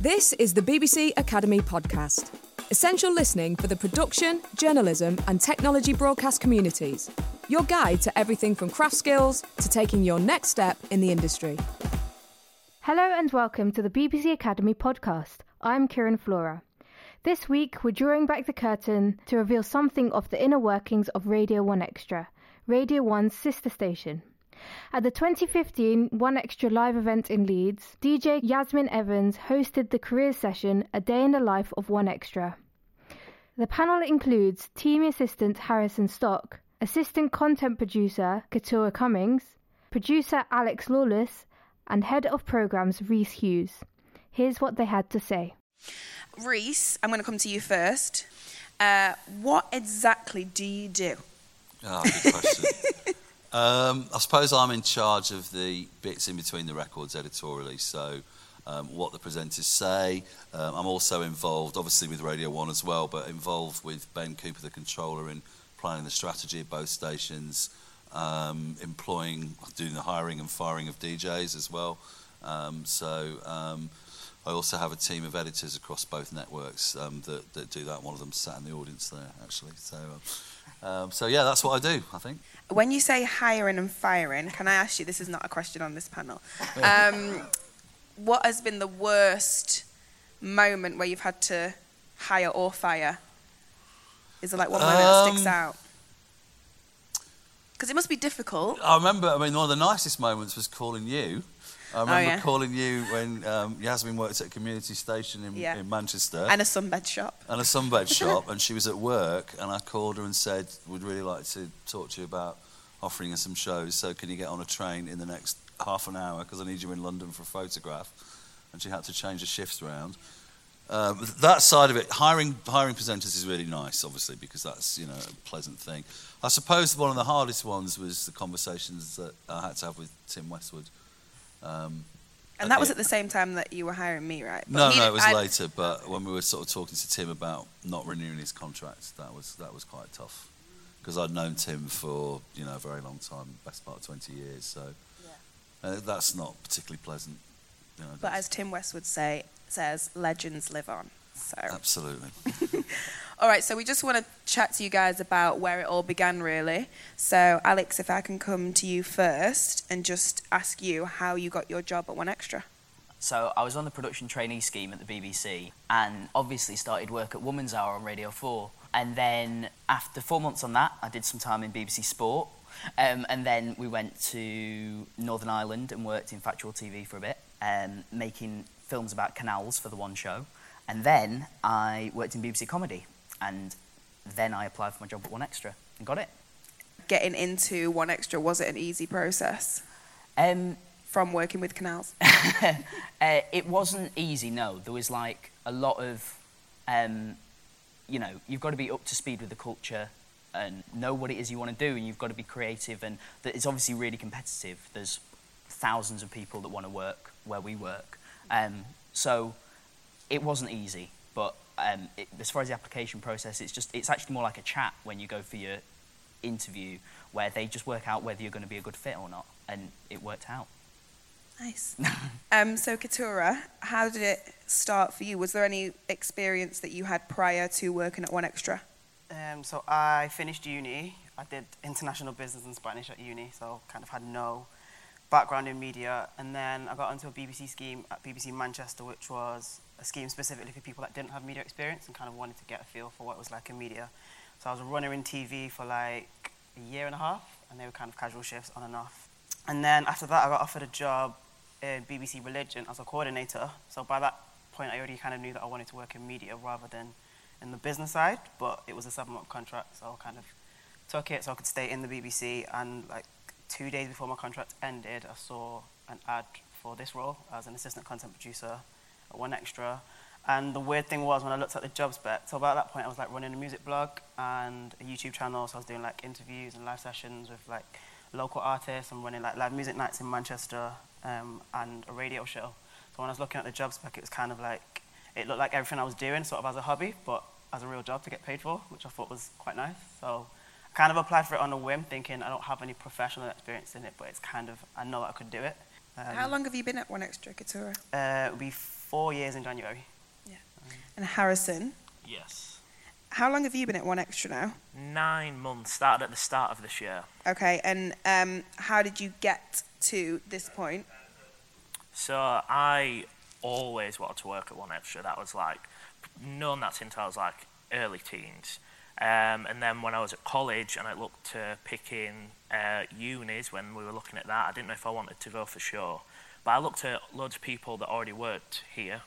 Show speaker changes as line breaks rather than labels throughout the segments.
This is the BBC Academy podcast. Essential listening for the production, journalism, and technology broadcast communities. Your guide to everything from craft skills to taking your next step in the industry.
Hello and welcome to the BBC Academy podcast. I'm Kieran Flora. This week, we're drawing back the curtain to reveal something of the inner workings of Radio 1 Extra, Radio 1's sister station. At the 2015 One Extra live event in Leeds, DJ Yasmin Evans hosted the careers session A Day in the Life of One Extra. The panel includes team assistant Harrison Stock, assistant content producer Keturah Cummings, producer Alex Lawless, and head of programs Rhys Hughes. Here's what they had to say.
Rhys, I'm going to come to you first. Uh, what exactly do you do?
Oh, good question. um, I suppose I'm in charge of the bits in between the records editorially. So, um, what the presenters say. Um, I'm also involved, obviously, with Radio 1 as well, but involved with Ben Cooper, the controller, in planning the strategy of both stations, um, employing, doing the hiring and firing of DJs as well. Um, so, um, I also have a team of editors across both networks that, that do that. One of them sat in the audience there, actually. So, um, so yeah, that's what I do. I think.
When you say hiring and firing, can I ask you? This is not a question on this panel. Um, what has been the worst moment where you've had to hire or fire? Is there like one moment that sticks
Um,
out? Because it must be difficult.
I remember. I mean, one of the nicest moments was calling you. I remember
yeah.
calling you when um, Yasmin worked at a community station in,
Yeah.
in Manchester.
And a sunbed shop.
and a sunbed shop, and she was at work, and I called her and said, We'd really like to talk to you about offering us some shows. So can you get on a train in the next half an hour because I need you in London for a photograph?" And she had to change the shifts around. Um, that side of it, hiring hiring presenters is really nice, obviously, because that's you know a pleasant thing. I suppose one of the hardest ones was the conversations that I had to have with Tim Westwood. Um,
And that was at the same time that you were hiring me, right? But
no, no, it was
I-
later. But when we were sort of talking to Tim about not renewing his contract, that was that was quite tough because I'd known Tim for you know a very long time, best part of twenty years. So uh, that's not particularly pleasant. You know,
But as Tim Westwood say says, legends live on. So.
absolutely.
All right, so we just want to chat to you guys about where it all began, really. So, Alex, if I can come to you first and just ask you how you got your job at One Extra.
So I was on the production trainee scheme at the BBC and obviously started work at Woman's Hour on Radio 4. And then after four months on that, I did some time in BBC Sport. Um, and then we went to Northern Ireland and worked in Factual TV for a bit, um, making films about canals for the One Show. And then I worked in BBC Comedy. And then I applied for my job at One Extra and got it.
Getting into One Extra, was it an easy process
Um,
from working with canals?
Uh, it wasn't easy, no. There was like a lot of, um, you know, you've got to be up to speed with the culture and know what it is you want to do, and you've got to be creative. And that it's obviously really competitive. There's thousands of people that want to work where we work, um, so it wasn't easy. But um, it, as far as the application process, it's just it's actually more like a chat when you go for your interview, where they just work out whether you're going to be a good fit or not, and it worked out.
Nice. um, so, Keturah, how did it start for you? Was there any experience that you had prior to working at One Extra?
Um, so I finished uni. I did international business and Spanish at uni, so kind of had no background in media. And then I got onto a BBC scheme at BBC Manchester, which was a scheme specifically for people that didn't have media experience and kind of wanted to get a feel for what it was like in media. So I was a runner in TV for like a year and a half, and they were kind of casual shifts on and off. And then after that, I got offered a job in BBC Religion as a coordinator. So by that point, I already kind of knew that I wanted to work in media rather than in the business side, but it was a seven month contract, so I kind of took it so I could stay in the BBC. And like two days before my contract ended, I saw an ad for this role as an assistant content producer One Extra. And the weird thing was when I looked at the job spec, so about that point I was like running a music blog and a YouTube channel, so I was doing like interviews and live sessions with like local artists and running like live music nights in Manchester um, and a radio show. So when I was looking at the job spec, it was kind of like, it looked like everything I was doing sort of as a hobby, but as a real job to get paid for, which I thought was quite nice. So I kind of applied for it on a whim, thinking I don't have any professional experience in it, but it's kind of, I know I could do it. Um,
How long have you been at One Extra Keturah?
Uh, be four years in January. Yeah.
And Harrison,
Yes.
how long have you been at One Extra now?
Nine months. Started at the start of this year.
Okay, and um, how did you get to this point?
So I always wanted to work at One Extra. That was like, known that since I was like early teens. Um, and then when I was at college and I looked to pick in uh, unis when we were looking at that, I didn't know if I wanted to go for sure. But I looked at loads of people that already worked here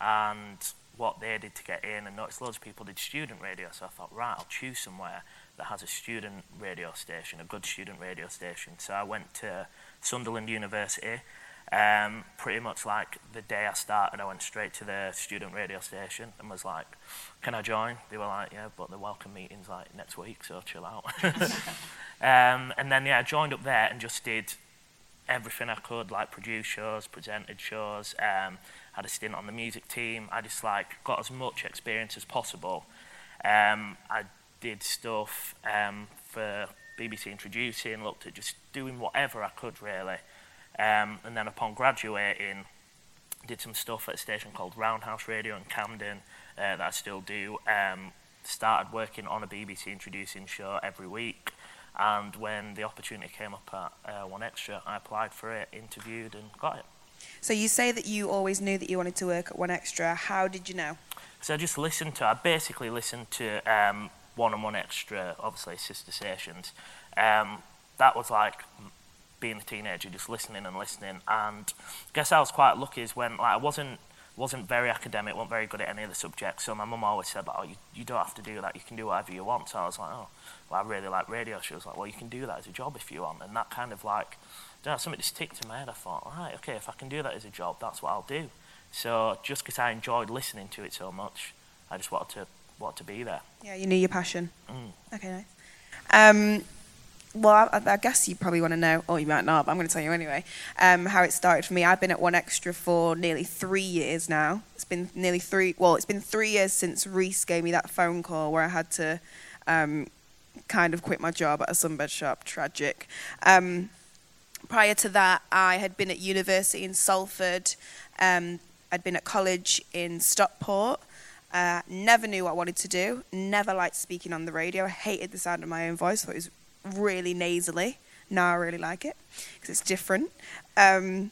and what they did to get in and noticed loads of people did student radio. So I thought, right, I'll choose somewhere that has a student radio station, a good student radio station. So I went to Sunderland University. Um, pretty much like the day I started, I went straight to the student radio station and was like, "Can I join?" They were like, "Yeah, but the welcome meeting's like next week, so chill out." um, and then yeah, I joined up there and just did everything I could, like produce shows, presented shows, um, had a stint on the music team. I just like got as much experience as possible. Um, I did stuff um, for BBC Introducing, looked at just doing whatever I could really. Um, and then upon graduating, did some stuff at a station called Roundhouse Radio in Camden uh, that I still do. Um, started working on a BBC Introducing show every week. And when the opportunity came up at uh, One Extra, I applied for it, interviewed, and got it.
So you say that you always knew that you wanted to work at One Extra. How did you know?
So I just listened to, I basically listened to um, One and One Extra, obviously sister stations. Um, that was like being a teenager, just listening and listening. And I guess I was quite lucky is when like I wasn't wasn't very academic, wasn't very good at any of the subjects. So my mum always said, like, "Oh, you, you don't have to do that. You can do whatever you want." So I was like, "Oh, well, I really like radio." She was like, "Well, you can do that as a job if you want." And that kind of like, you know, something just ticked in my head. I thought, right, okay, if I can do that as a job, that's what I'll do. So just because I enjoyed listening to it so much, I just wanted to wanted to be there.
Yeah, you knew your passion.
Mm.
Okay, nice. Um, well, I, I guess you probably want to know, or you might not, but I'm going to tell you anyway, um, how it started for me. I've been at One Extra for nearly three years now. It's been nearly three, well, it's been three years since Rhys gave me that phone call where I had to um, kind of quit my job at a sunbed shop. Tragic. Um, prior to that, I had been at university in Salford. Um, I'd been at college in Stockport. Uh, never knew what I wanted to do. Never liked speaking on the radio. I hated the sound of my own voice. Thought it was really nasally. Now I really like it because it's different. Um,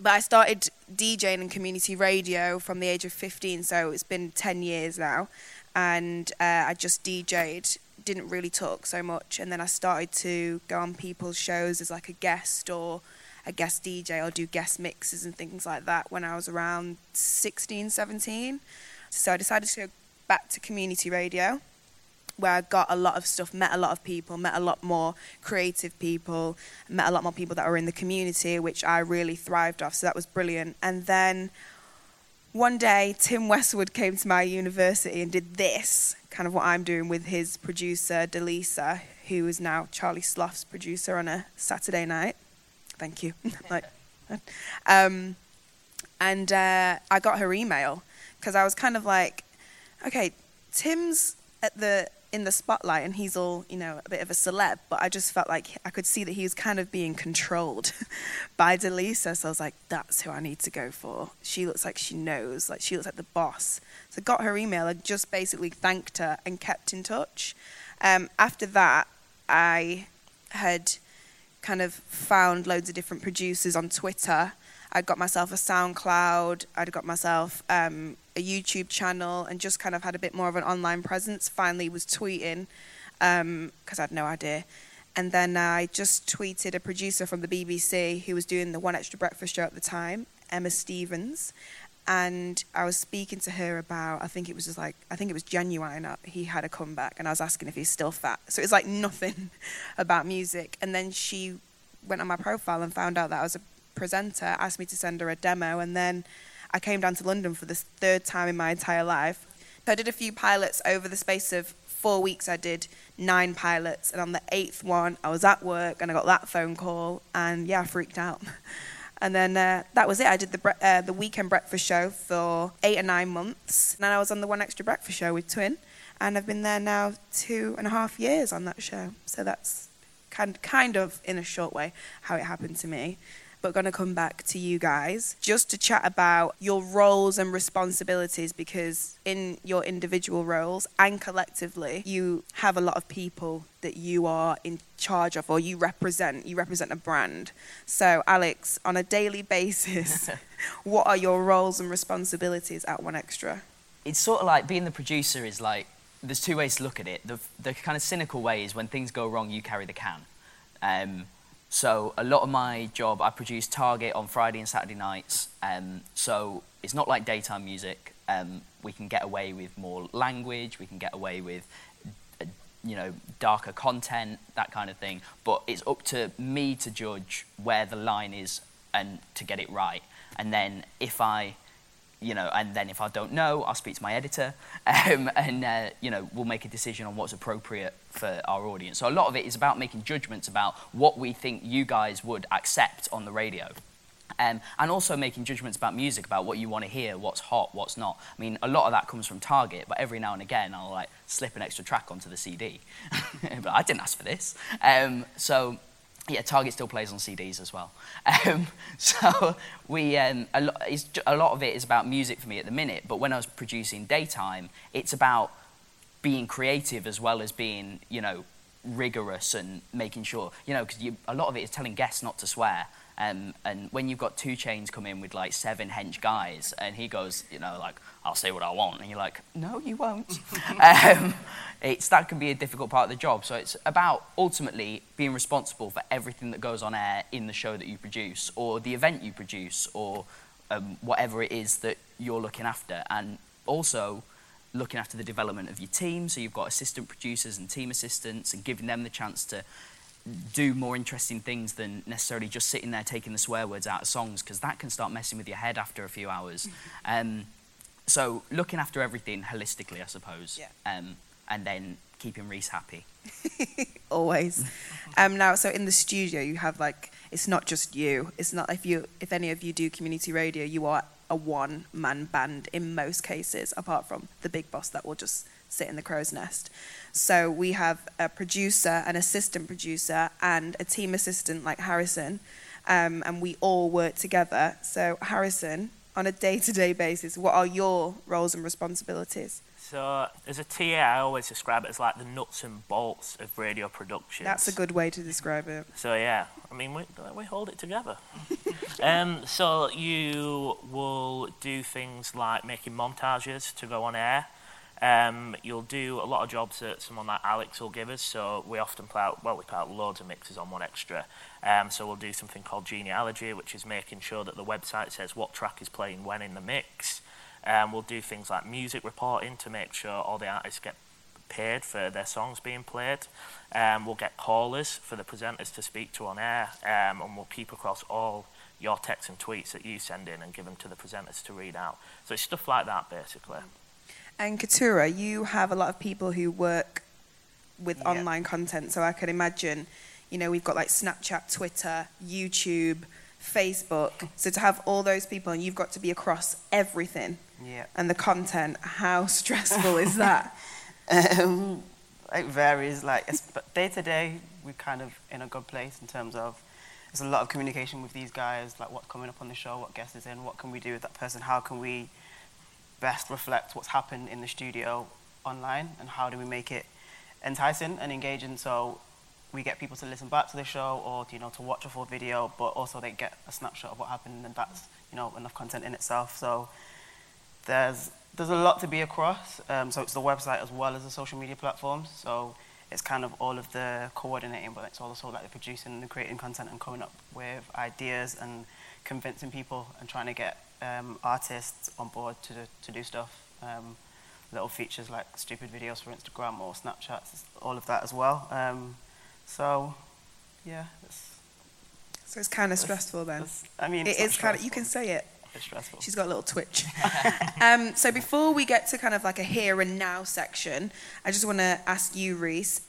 but I started DJing in community radio from the age of 15, so it's been 10 years now. And uh, I just DJed, didn't really talk so much. And then I started to go on people's shows as like a guest or a guest DJ or do guest mixes and things like that when I was around 16, 17. So I decided to go back to community radio where I got a lot of stuff, met a lot of people, met a lot more creative people, met a lot more people that were in the community, which I really thrived off. So that was brilliant. And then one day, Tim Westwood came to my university and did this, kind of what I'm doing with his producer, Delisa, who is now Charlie Sloth's producer on a Saturday night. Thank you. like, um, and uh, I got her email because I was kind of like, okay, Tim's at the in the spotlight and he's all you know a bit of a celeb but i just felt like i could see that he was kind of being controlled by delisa. So i was like that's who i need to go for. She looks like she knows like she looks like the boss. So I got her email and just basically thanked her and kept in touch. Um, after that i had kind of found loads of different producers on twitter. I'd got myself a SoundCloud, I'd got myself um, a YouTube channel, and just kind of had a bit more of an online presence. Finally, was tweeting because um, I had no idea. And then I just tweeted a producer from the BBC who was doing the One Extra Breakfast show at the time, Emma Stevens. And I was speaking to her about, I think it was just like, I think it was genuine. He had a comeback, and I was asking if he's still fat. So it was like nothing about music. And then she went on my profile and found out that I was a presenter asked me to send her a demo, and then I came down to London for the third time in my entire life. So I did a few pilots over the space of four weeks. I did nine pilots, and on the eighth one, I was at work and I got that phone call, and yeah, I freaked out. And then uh, that was it. I did the bre- uh, the weekend breakfast show for eight or nine months, and then I was on the one extra breakfast show with Twin, and I've been there now two and a half years on that show. So that's kind kind of in a short way how it happened to me. But going to come back to you guys just to chat about your roles and responsibilities because in your individual roles and collectively, you have a lot of people that you are in charge of or you represent. You represent a brand. So, Alex, on a daily basis, what are your roles and responsibilities at One Extra?
It's sort of like being the producer is like there's two ways to look at it. The, the kind of cynical way is when things go wrong, you carry the can. Um, so a lot of my job, I produce Target on Friday and Saturday nights. Um, so it's not like daytime music. Um, we can get away with more language. We can get away with, uh, you know, darker content, that kind of thing. But it's up to me to judge where the line is and to get it right. And then if I you know, and then if I don't know, I'll speak to my editor, um, and uh, you know, we'll make a decision on what's appropriate for our audience. So a lot of it is about making judgments about what we think you guys would accept on the radio. Um, and also making judgments about music, about what you want to hear, what's hot, what's not. I mean, a lot of that comes from Target, but every now and again I'll like slip an extra track onto the CD. but I didn't ask for this. Um, so yeah, Target still plays on CDs as well. Um, so we, um, a, lot, a lot of it is about music for me at the minute. But when I was producing daytime, it's about being creative as well as being, you know, rigorous and making sure, you know, because a lot of it is telling guests not to swear. Um, and when you've got 2 Chainz come in with like seven hench guys, and he goes, you know, like, I'll say what I want, and you're like, no, you won't. um, it's that can be a difficult part of the job. So it's about ultimately being responsible for everything that goes on air in the show that you produce, or the event you produce, or um, whatever it is that you're looking after, and also looking after the development of your team. So you've got assistant producers and team assistants, and giving them the chance to do more interesting things than necessarily just sitting there taking the swear words out of songs because that can start messing with your head after a few hours. Mm-hmm. Um, so looking after everything holistically, I suppose,
yeah.
um, and then keeping Rhys happy.
Always. um, now, so in the studio, you have like it's not just you. It's not if you if any of you do community radio, you are a one man band in most cases, apart from the big boss that will just sit in the crow's nest. So we have a producer, an assistant producer, and a team assistant like Harrison, um, and we all work together. So, Harrison, on a day to day basis, what are your roles and responsibilities?
So, as a TA, I always describe it as like the nuts and bolts of radio production.
That's a good way to describe it.
So, yeah, I mean, we, we hold it together. um, so, you will do things like making montages to go on air. Um, you'll do a lot of jobs that someone like Alex will give us. So we often play out, well, we play out loads of mixes on one extra. Um, so we'll do something called genealogy, which is making sure that the website says what track is playing when in the mix. Um, we'll do things like music reporting to make sure all the artists get paid for their songs being played. Um, we'll get callers for the presenters to speak to on air, um, and we'll keep across all your texts and tweets that you send in and give them to the presenters to read out. So it's stuff like that, basically.
And Keturah, you have a lot of people who work with yeah. online content, so I can imagine, you know, we've got like Snapchat, Twitter, YouTube, Facebook. So to have all those people and you've got to be across everything.
Yeah.
And the content, how stressful is that?
Um, it varies. Like day to day, we're kind of in a good place in terms of there's a lot of communication with these guys, like what's coming up on the show, what guest is in, what can we do with that person, how can we best reflect what's happened in the studio online and how do we make it enticing and engaging so we get people to listen back to the show or you know to watch a full video but also they get a snapshot of what happened and that's you know enough content in itself so there's there's a lot to be across um, so it's the website as well as the social media platforms so it's kind of all of the coordinating but it's also like the producing and creating content and coming up with ideas and convincing people and trying to get um, artists on board to, to do stuff. Um, little features like stupid videos for Instagram or Snapchats, all of that as well. Um, so, yeah. It's,
so it's kind of stressful then.
I mean,
it is kind of. You can say it.
It's stressful.
She's got a little twitch. um, so before we get to kind of like a here and now section, I just want to ask you, Rhys,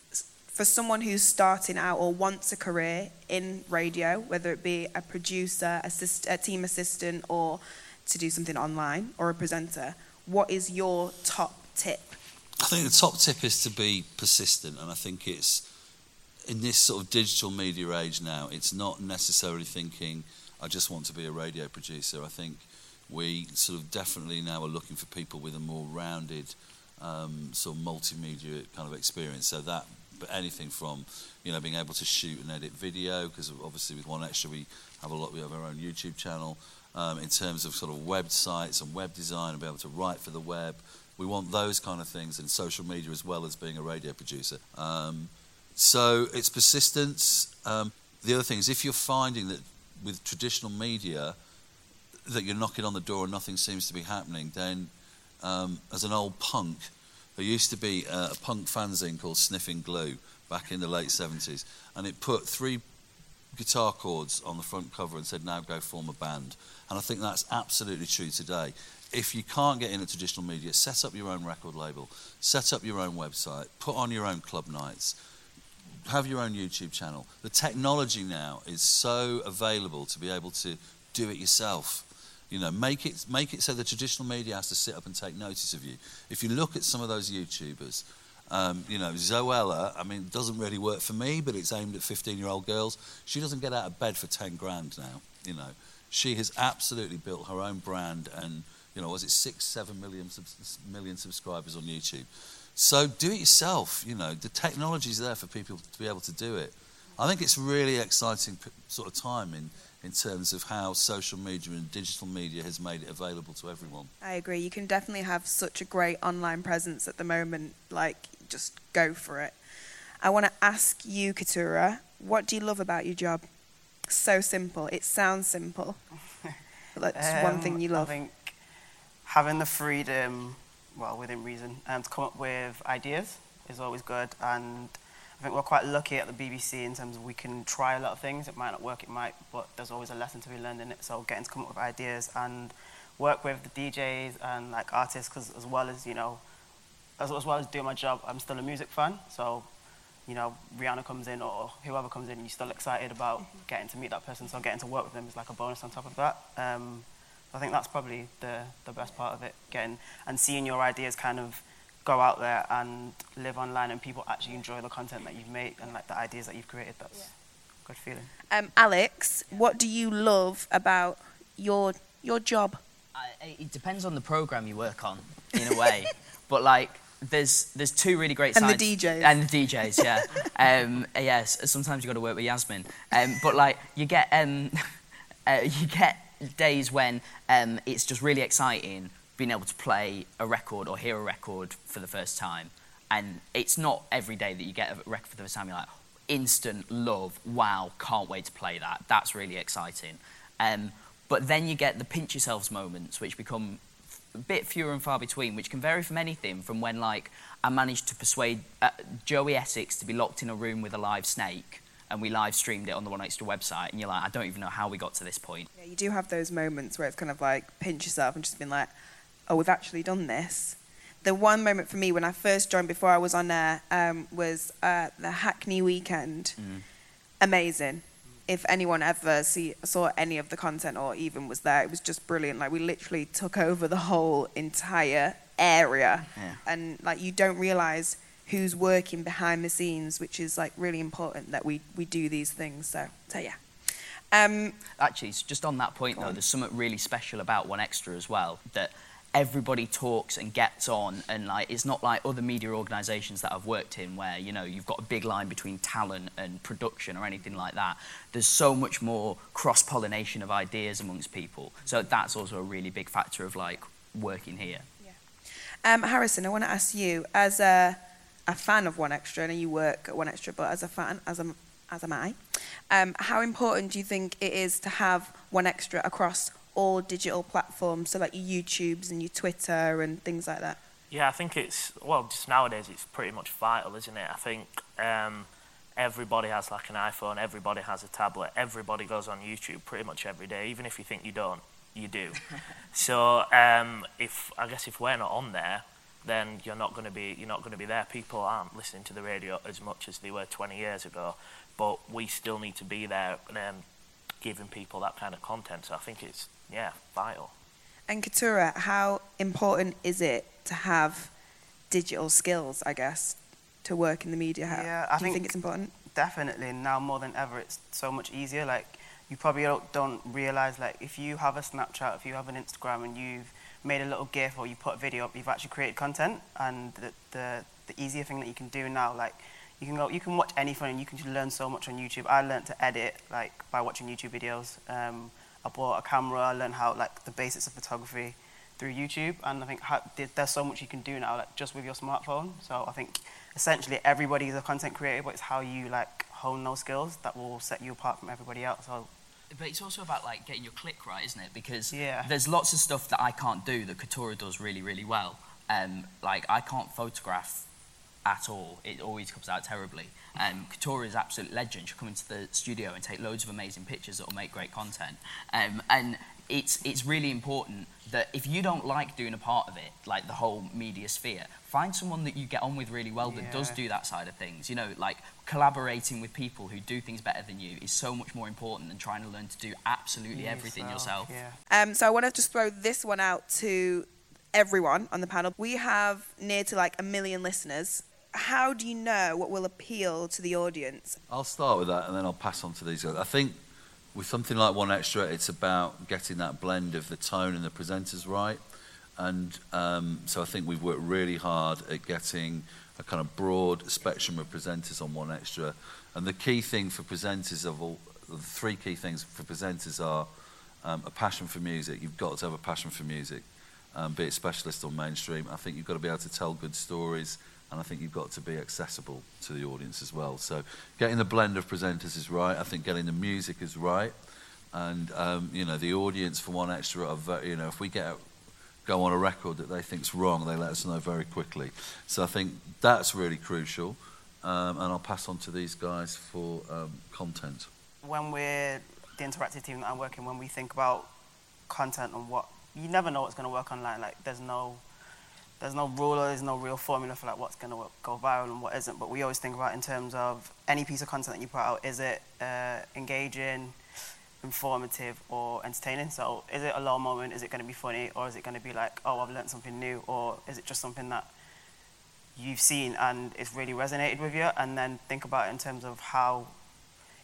for someone who's starting out or wants a career in radio, whether it be a producer, assist, a team assistant, or to do something online, or a presenter, what is your top tip?
I think the top tip is to be persistent, and I think it's in this sort of digital media age now, it's not necessarily thinking, I just want to be a radio producer. I think we sort of definitely now are looking for people with a more rounded um, sort of multimedia kind of experience. So that, but anything from, you know, being able to shoot and edit video, because obviously with One Extra we have a lot, we have our own YouTube channel. Um, in terms of sort of websites and web design and be able to write for the web, we want those kind of things in social media as well as being a radio producer. Um, so it's persistence. Um, the other thing is if you're finding that with traditional media that you're knocking on the door and nothing seems to be happening, then um, as an old punk, there used to be a, a punk fanzine called Sniffing Glue back in the late 70s, and it put three guitar chords on the front cover and said, now go form a band. And I think that's absolutely true today. If you can't get in into traditional media, set up your own record label, set up your own website, put on your own club nights, have your own YouTube channel. The technology now is so available to be able to do it yourself. You know, make it make it so the traditional media has to sit up and take notice of you. If you look at some of those YouTubers, um, you know, Zoella, I mean, doesn't really work for me, but it's aimed at 15-year-old girls. She doesn't get out of bed for 10 grand now. You know, she has absolutely built her own brand, and you know, was it six, seven million million subscribers on YouTube? So do it yourself. You know, the technology is there for people to be able to do it. I think it's really exciting sort of time in in terms of how social media and digital media has made it available to everyone.
I agree. You can definitely have such a great online presence at the moment. Like, just go for it. I want to ask you, Keturah, what do you love about your job? So simple. It sounds simple. That's um, one thing you love.
I think having the freedom, well, within reason, um, to come up with ideas is always good. And I think we're quite lucky at the BBC in terms of we can try a lot of things. It might not work, it might, but there's always a lesson to be learned in it. So getting to come up with ideas and work with the DJs and like artists, because as well as you know, as, as well as doing my job, I'm still a music fan. So you know, Rihanna comes in or whoever comes in, you're still excited about getting to meet that person. So getting to work with them is like a bonus on top of that. Um, I think that's probably the, the best part of it, getting and seeing your ideas kind of go out there and live online and people actually enjoy the content that you've made and like the ideas that you've created. That's yeah. a good feeling.
Um, Alex, what do you love about your your job?
Uh, it depends on the program you work on, in a way. but like, there's there's two really great
and
sides.
the DJs
and the DJs, yeah. um, yes, sometimes you have got to work with Yasmin. Um, but like, you get um, uh, you get days when um, it's just really exciting being able to play a record or hear a record for the first time. And it's not every day that you get a record for the first time, you're like, instant love, wow, can't wait to play that. That's really exciting. Um, but then you get the pinch yourselves moments, which become a bit fewer and far between, which can vary from anything from when, like, I managed to persuade uh, Joey Essex to be locked in a room with a live snake and we live streamed it on the One Extra website, and you're like, I don't even know how we got to this point.
Yeah, you do have those moments where it's kind of like pinch yourself and just been like, oh, we've actually done this. The one moment for me when I first joined before I was on air um, was uh, the Hackney weekend. Mm. Amazing. If anyone ever see, saw any of the content or even was there, it was just brilliant. Like we literally took over the whole entire area, yeah. and like you don't realize who's working behind the scenes, which is like really important that we we do these things. So, so yeah. Um,
Actually, just on that point though, on. there's something really special about One Extra as well that everybody talks and gets on and like it's not like other media organizations that I've worked in where you know you've got a big line between talent and production or anything like that there's so much more cross pollination of ideas amongst people so that's also a really big factor of like working here
yeah. um, Harrison I want to ask you as a, a fan of One Extra, and you work at One Extra, but as a fan as am, as am I um, how important do you think it is to have One Extra across all digital platforms, so like your YouTubes and your Twitter and things like that?
Yeah, I think it's well, just nowadays it's pretty much vital, isn't it? I think um, everybody has like an iPhone, everybody has a tablet, everybody goes on YouTube pretty much every day. Even if you think you don't, you do. so um, if I guess if we're not on there, then you're not going to be you're not going to be there. People aren't listening to the radio as much as they were 20 years ago, but we still need to be there and um, giving people that kind of content. So I think it's yeah, vital.
And Keturah, how important is it to have digital skills, I guess, to work in the media? How,
yeah,
I
do
you think it's important?
Definitely. Now more than ever, it's so much easier. Like, you probably don't, don't realize like if you have a Snapchat, if you have an Instagram, and you've made a little GIF or you put a video up, you've actually created content. And the, the, the easier thing that you can do now, like you can go, you can watch anything and you can just learn so much on YouTube. I learned to edit like by watching YouTube videos. Um, I bought a camera, I learned how like the basics of photography through YouTube, and I think how, there's so much you can do now, like just with your smartphone. So I think essentially everybody is a content creator, but it's how you like hone those skills that will set you apart from everybody else. So
But it's also about like getting your click right, isn't it? Because
Yeah.
there's lots of stuff that I can't do that Keturah does really, really well. Um, like I can't photograph at all. It always comes out terribly. Um, Keturah is absolute legend. She'll come into the studio and take loads of amazing pictures that will make great content. Um, and it's it's really important that if you don't like doing a part of it, like the whole media sphere, find someone that you get on with really well that does do that side of things. You know, like collaborating with people who do things better than you is so much more important than trying to learn to do absolutely everything yourself.
Yeah.
Um, so I want to just throw this one out to everyone on the panel. We have near to like a million listeners. How do you know what will appeal to the audience?
I'll start with that and then I'll pass on to these guys. I think with something like One Extra, it's about getting that blend of the tone and the presenters right. And um, so I think we've worked really hard at getting a kind of broad spectrum of presenters on One Extra. And the key thing for presenters of all, the three key things for presenters are um, a passion for music. You've got to have a passion for music, um, be it specialist or mainstream. I think you've got to be able to tell good stories, and I think you've got to be accessible to the audience as well. So getting the blend of presenters is right. I think getting the music is right, and um, you know the audience for one extra you know if we get go on a record that they think's wrong, they let us know very quickly. So I think that's really crucial, um, and I'll pass on to these guys for um, content.
when we're the interactive team that I'm working, when we think about content and what you never know what's going to work online. Like there's no there's no rule or there's no real formula for like what's going to go viral and what isn't. But we always think about in terms of any piece of content that you put out. Is it uh, engaging, informative, or entertaining? So is it a low moment? Is it going to be funny, or is it going to be like, oh, I've learned something new, or is it just something that you've seen and it's really resonated with you? And then think about in terms of how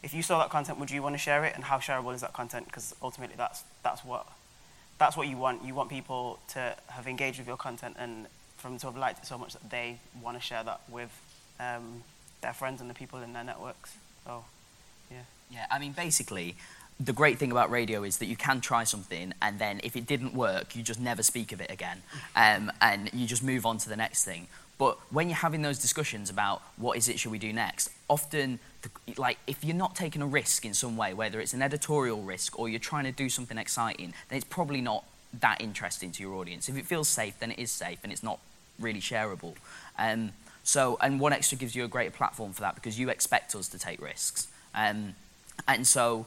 if you saw that content, would you want to share it, and how shareable is that content? Because ultimately, that's that's what that's what you want. You want people to have engaged with your content and them to have liked it so much that they want to share that with um, their friends and the people in their networks. So, yeah.
Yeah, I mean, basically, the great thing about radio is that you can try something, and then if it didn't work, you just never speak of it again, um, and you just move on to the next thing. But when you're having those discussions about what is it should we do next, often, the, like, if you're not taking a risk in some way, whether it's an editorial risk or you're trying to do something exciting, then it's probably not that interesting to your audience. If it feels safe, then it is safe, and it's not really shareable. Um, so, and One Extra gives you a great platform for that because you expect us to take risks. Um, and so,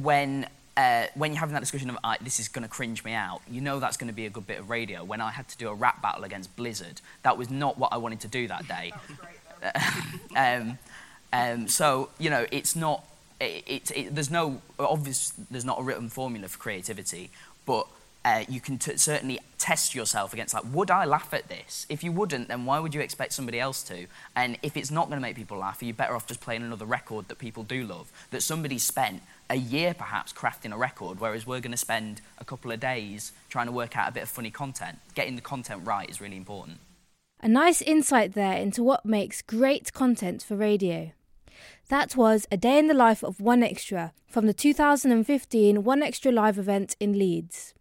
when uh, when you're having that discussion of "I this is going to cringe me out, you know that's going to be a good bit of radio. When I had to do a rap battle against Blizzard, that was not what I wanted to do that day. um, um, so you know, it's not. It, it, there's no obvious. There's not a written formula for creativity, but uh, you can t- certainly test yourself against like, would I laugh at this? If you wouldn't, then why would you expect somebody else to? And if it's not going to make people laugh, are you better off just playing another record that people do love? That somebody spent a year perhaps crafting a record, whereas we're going to spend a couple of days trying to work out a bit of funny content. Getting the content right is really important.
A nice insight there into what makes great content for radio. That was a day in the life of One Extra from the 2015 One Extra Live event in Leeds.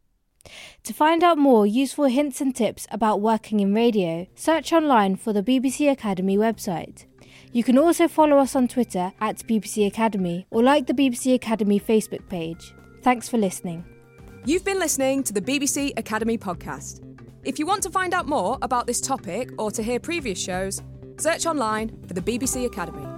To find out more useful hints and tips about working in radio, search online for the BBC Academy website. You can also follow us on Twitter at BBC Academy or like the BBC Academy Facebook page. Thanks for listening.
You've been listening to the BBC Academy podcast. If you want to find out more about this topic or to hear previous shows, search online for the BBC Academy.